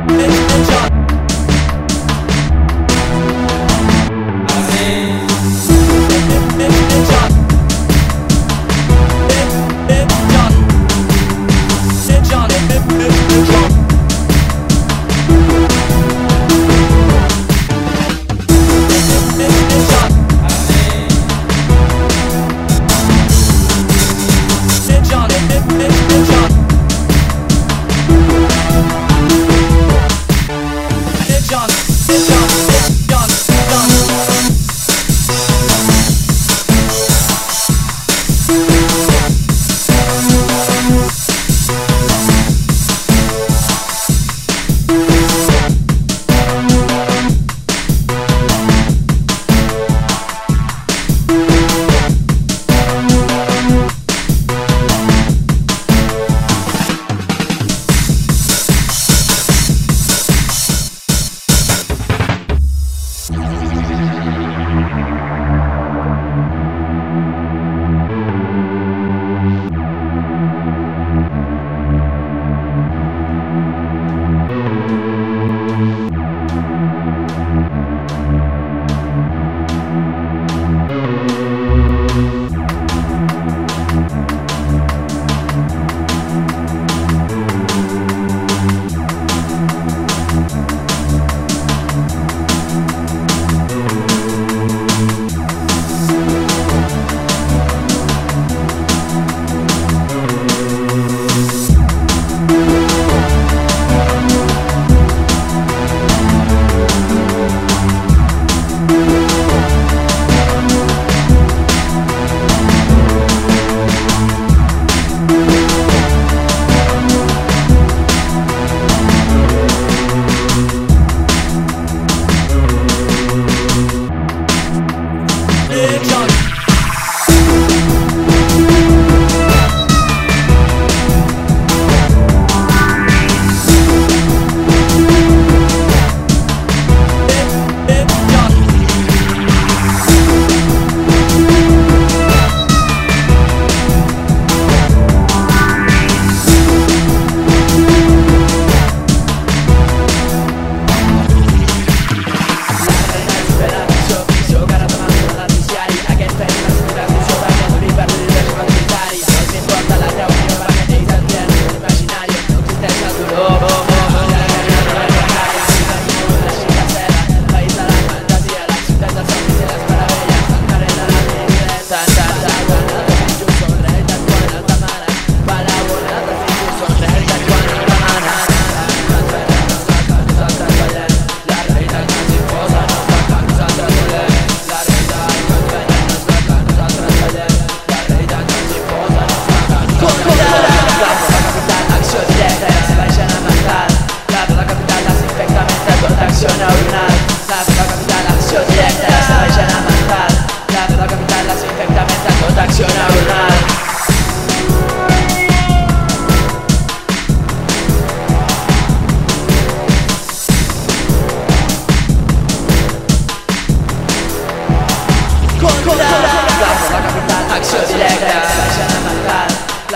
baby.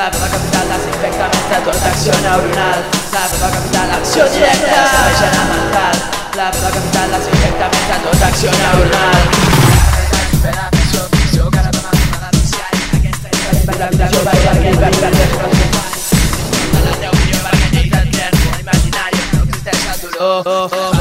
La meva capital desinfectament de tota acció neuronal La capital acció directa Serveixen a mental La capital desinfectament de tota acció neuronal Oh, oh, oh,